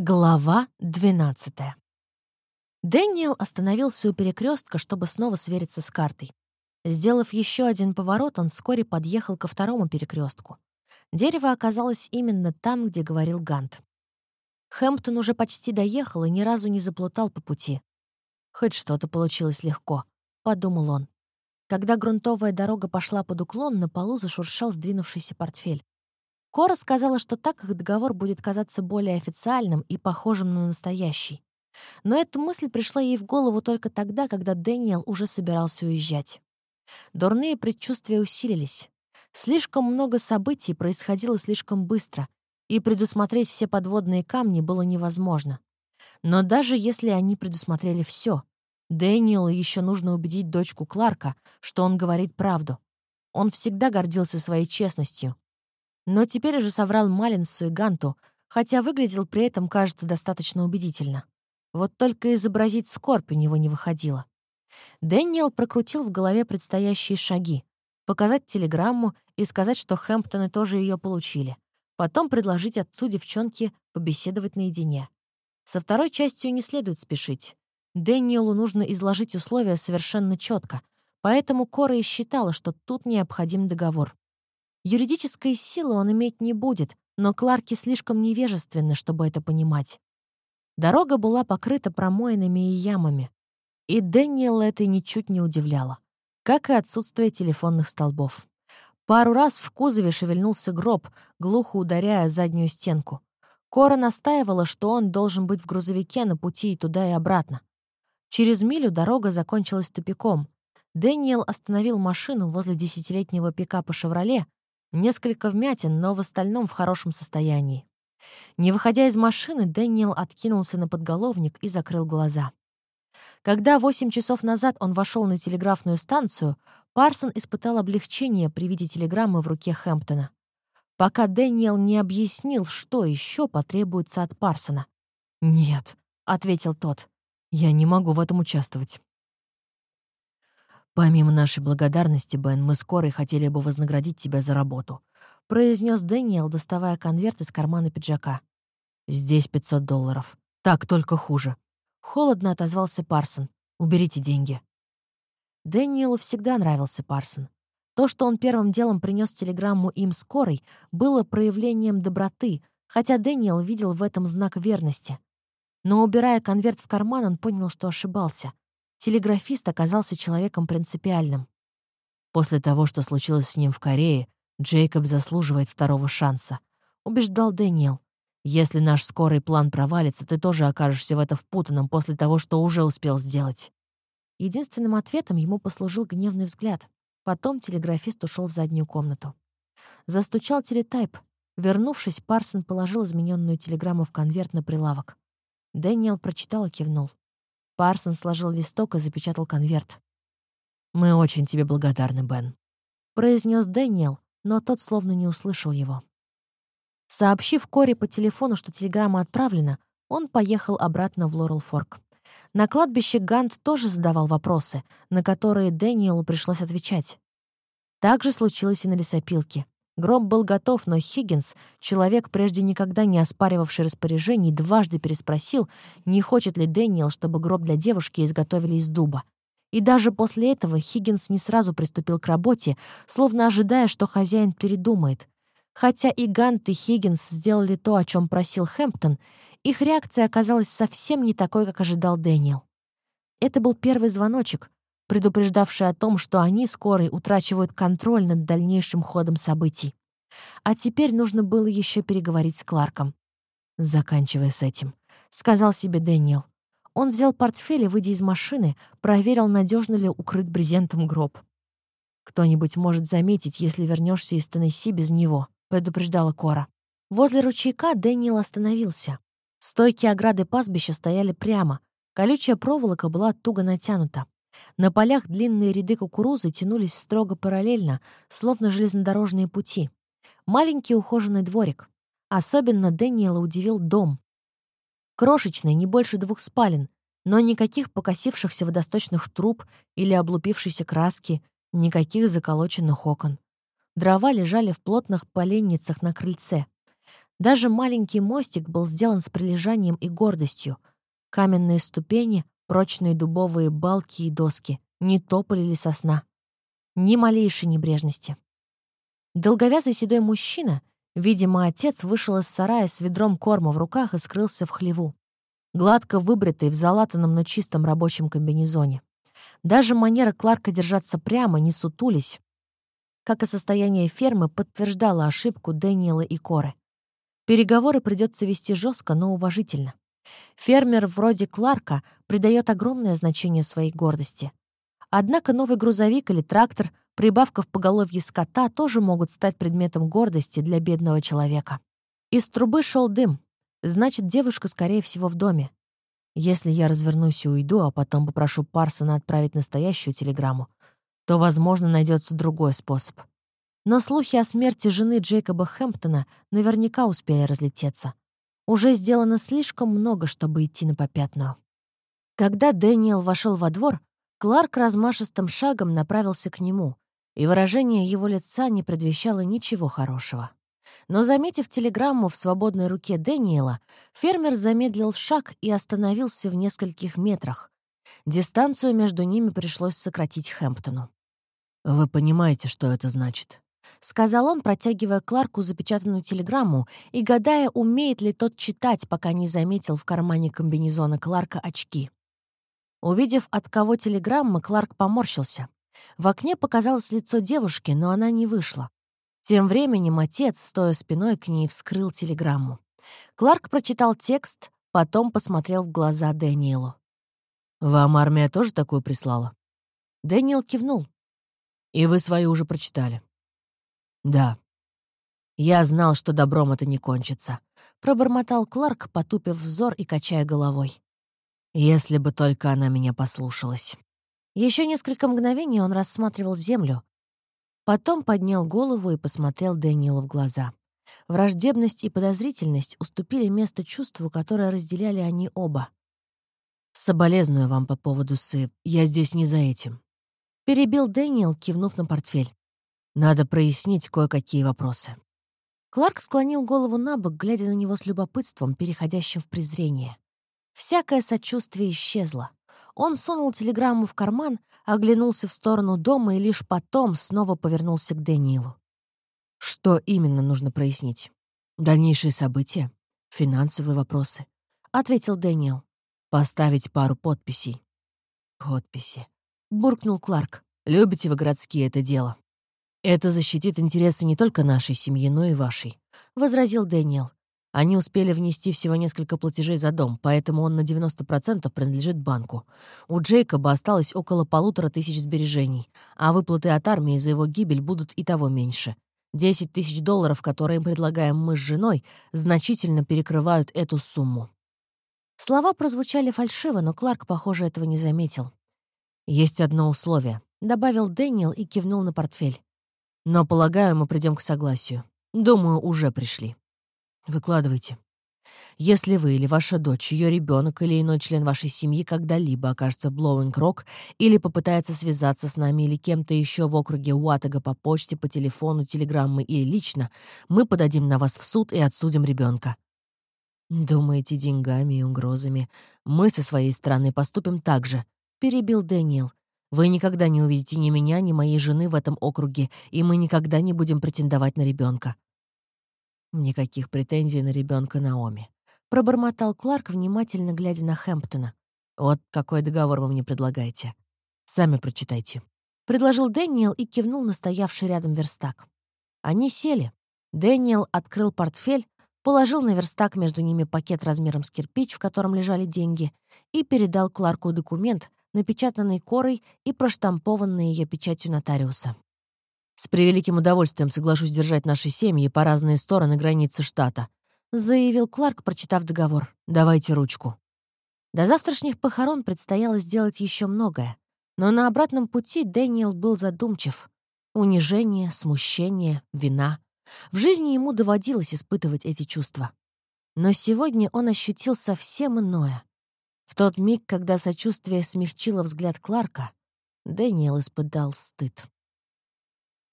Глава 12 Дэниел остановился у перекрестка, чтобы снова свериться с картой. Сделав еще один поворот, он вскоре подъехал ко второму перекрестку. Дерево оказалось именно там, где говорил Гант. Хэмптон уже почти доехал и ни разу не заплутал по пути. «Хоть что-то получилось легко», — подумал он. Когда грунтовая дорога пошла под уклон, на полу зашуршал сдвинувшийся портфель. Кора сказала, что так их договор будет казаться более официальным и похожим на настоящий. Но эта мысль пришла ей в голову только тогда, когда Дэниел уже собирался уезжать. Дурные предчувствия усилились. Слишком много событий происходило слишком быстро, и предусмотреть все подводные камни было невозможно. Но даже если они предусмотрели все, Дэниелу еще нужно убедить дочку Кларка, что он говорит правду. Он всегда гордился своей честностью, но теперь уже соврал Малинсу и Ганту, хотя выглядел при этом, кажется, достаточно убедительно. Вот только изобразить скорбь у него не выходило. Дэниел прокрутил в голове предстоящие шаги. Показать телеграмму и сказать, что Хэмптоны тоже ее получили. Потом предложить отцу девчонке побеседовать наедине. Со второй частью не следует спешить. Дэниелу нужно изложить условия совершенно четко, поэтому Кора и считала, что тут необходим договор. Юридической силы он иметь не будет, но Кларки слишком невежественны, чтобы это понимать. Дорога была покрыта промоинами и ямами. И Дэниела это ничуть не удивляло, как и отсутствие телефонных столбов. Пару раз в кузове шевельнулся гроб, глухо ударяя заднюю стенку. Кора настаивала, что он должен быть в грузовике на пути и туда, и обратно. Через милю дорога закончилась тупиком. Дэниел остановил машину возле десятилетнего пикапа «Шевроле», Несколько вмятин, но в остальном в хорошем состоянии. Не выходя из машины, Дэниел откинулся на подголовник и закрыл глаза. Когда восемь часов назад он вошел на телеграфную станцию, Парсон испытал облегчение при виде телеграммы в руке Хэмптона. Пока Дэниел не объяснил, что еще потребуется от Парсона. «Нет», — ответил тот, — «я не могу в этом участвовать». «Помимо нашей благодарности, Бен, мы скоро хотели бы вознаградить тебя за работу», — произнес Дэниел, доставая конверт из кармана пиджака. «Здесь 500 долларов. Так только хуже». Холодно отозвался Парсон. «Уберите деньги». Дэниелу всегда нравился Парсон. То, что он первым делом принес телеграмму им скорой, было проявлением доброты, хотя Дэниел видел в этом знак верности. Но, убирая конверт в карман, он понял, что ошибался. Телеграфист оказался человеком принципиальным. После того, что случилось с ним в Корее, Джейкоб заслуживает второго шанса, убеждал Дэниел. Если наш скорый план провалится, ты тоже окажешься в это впутанном после того, что уже успел сделать. Единственным ответом ему послужил гневный взгляд. Потом телеграфист ушел в заднюю комнату. Застучал телетайп. Вернувшись, Парсон положил измененную телеграмму в конверт на прилавок. Дэниел прочитал и кивнул. Парсон сложил листок и запечатал конверт. «Мы очень тебе благодарны, Бен», — произнес Дэниел, но тот словно не услышал его. Сообщив Кори по телефону, что телеграмма отправлена, он поехал обратно в Лорел-Форк. На кладбище Гант тоже задавал вопросы, на которые Дэниелу пришлось отвечать. Так же случилось и на лесопилке. Гроб был готов, но Хиггинс, человек, прежде никогда не оспаривавший распоряжений, дважды переспросил, не хочет ли Дэниел, чтобы гроб для девушки изготовили из дуба. И даже после этого Хиггинс не сразу приступил к работе, словно ожидая, что хозяин передумает. Хотя и Гант, и Хиггинс сделали то, о чем просил Хэмптон, их реакция оказалась совсем не такой, как ожидал Дэниел. Это был первый звоночек, предупреждавший о том, что они, скорой, утрачивают контроль над дальнейшим ходом событий. А теперь нужно было еще переговорить с Кларком. «Заканчивая с этим», — сказал себе Дэниел. Он взял портфель и, выйдя из машины, проверил, надежно ли укрыт брезентом гроб. «Кто-нибудь может заметить, если вернешься из Теннесси без него», — предупреждала Кора. Возле ручейка Дэниел остановился. Стойки ограды пастбища стояли прямо. Колючая проволока была туго натянута. На полях длинные ряды кукурузы тянулись строго параллельно, словно железнодорожные пути. Маленький ухоженный дворик. Особенно Дэниела удивил дом. Крошечный, не больше двух спален, но никаких покосившихся водосточных труб или облупившейся краски, никаких заколоченных окон. Дрова лежали в плотных поленницах на крыльце. Даже маленький мостик был сделан с прилежанием и гордостью. Каменные ступени, прочные дубовые балки и доски, тополь или сосна. Ни малейшей небрежности. Долговязый седой мужчина, видимо, отец, вышел из сарая с ведром корма в руках и скрылся в хлеву. Гладко выбритый в залатанном, но чистом рабочем комбинезоне. Даже манера Кларка держаться прямо, не сутулись, как и состояние фермы, подтверждало ошибку Дэниела и Коры. Переговоры придется вести жестко, но уважительно. Фермер вроде Кларка придает огромное значение своей гордости. Однако новый грузовик или трактор, прибавка в поголовье скота тоже могут стать предметом гордости для бедного человека. Из трубы шел дым. Значит, девушка, скорее всего, в доме. Если я развернусь и уйду, а потом попрошу Парсона отправить настоящую телеграмму, то, возможно, найдется другой способ. Но слухи о смерти жены Джейкоба Хэмптона наверняка успели разлететься. Уже сделано слишком много, чтобы идти на попятную. Когда Дэниел вошел во двор, Кларк размашистым шагом направился к нему, и выражение его лица не предвещало ничего хорошего. Но, заметив телеграмму в свободной руке Дэниела, фермер замедлил шаг и остановился в нескольких метрах. Дистанцию между ними пришлось сократить Хэмптону. «Вы понимаете, что это значит?» — сказал он, протягивая Кларку запечатанную телеграмму и гадая, умеет ли тот читать, пока не заметил в кармане комбинезона Кларка очки. Увидев, от кого телеграмма, Кларк поморщился. В окне показалось лицо девушки, но она не вышла. Тем временем отец, стоя спиной к ней, вскрыл телеграмму. Кларк прочитал текст, потом посмотрел в глаза Дэниелу. «Вам армия тоже такую прислала?» Дэниел кивнул. «И вы свою уже прочитали?» «Да». «Я знал, что добром это не кончится», — пробормотал Кларк, потупив взор и качая головой. «Если бы только она меня послушалась». Еще несколько мгновений он рассматривал землю, потом поднял голову и посмотрел Дэниелу в глаза. Враждебность и подозрительность уступили место чувству, которое разделяли они оба. «Соболезную вам по поводу Сы. Я здесь не за этим». Перебил Дэниел, кивнув на портфель. Надо прояснить кое-какие вопросы. Кларк склонил голову на бок, глядя на него с любопытством, переходящим в презрение. Всякое сочувствие исчезло. Он сунул телеграмму в карман, оглянулся в сторону дома и лишь потом снова повернулся к Дэниелу. Что именно нужно прояснить? Дальнейшие события? Финансовые вопросы? Ответил Дэниел. Поставить пару подписей. Подписи. Буркнул Кларк. Любите вы городские это дело? «Это защитит интересы не только нашей семьи, но и вашей», — возразил Дэниел. Они успели внести всего несколько платежей за дом, поэтому он на 90% принадлежит банку. У Джейкоба осталось около полутора тысяч сбережений, а выплаты от армии за его гибель будут и того меньше. 10 тысяч долларов, которые предлагаем мы с женой, значительно перекрывают эту сумму. Слова прозвучали фальшиво, но Кларк, похоже, этого не заметил. «Есть одно условие», — добавил Дэниел и кивнул на портфель. Но, полагаю, мы придем к согласию. Думаю, уже пришли. Выкладывайте. Если вы или ваша дочь, ее ребенок или иной член вашей семьи когда-либо окажется в Блоуинг-Рок или попытается связаться с нами или кем-то еще в округе Уаттага по почте, по телефону, телеграммы или лично, мы подадим на вас в суд и отсудим ребенка. Думаете, деньгами и угрозами мы со своей стороны поступим так же? Перебил Дэниел. Вы никогда не увидите ни меня, ни моей жены в этом округе, и мы никогда не будем претендовать на ребенка. Никаких претензий на ребенка Наоми. Пробормотал Кларк, внимательно глядя на Хэмптона. Вот какой договор вы мне предлагаете. Сами прочитайте. Предложил Дэниел и кивнул на стоявший рядом верстак. Они сели. Дэниел открыл портфель, положил на верстак между ними пакет размером с кирпич, в котором лежали деньги, и передал Кларку документ, напечатанный корой и проштампованный ее печатью нотариуса. «С превеликим удовольствием соглашусь держать наши семьи по разные стороны границы штата», заявил Кларк, прочитав договор. «Давайте ручку». До завтрашних похорон предстояло сделать еще многое, но на обратном пути Дэниел был задумчив. Унижение, смущение, вина. В жизни ему доводилось испытывать эти чувства. Но сегодня он ощутил совсем иное. В тот миг, когда сочувствие смягчило взгляд Кларка, Дэниел испытал стыд.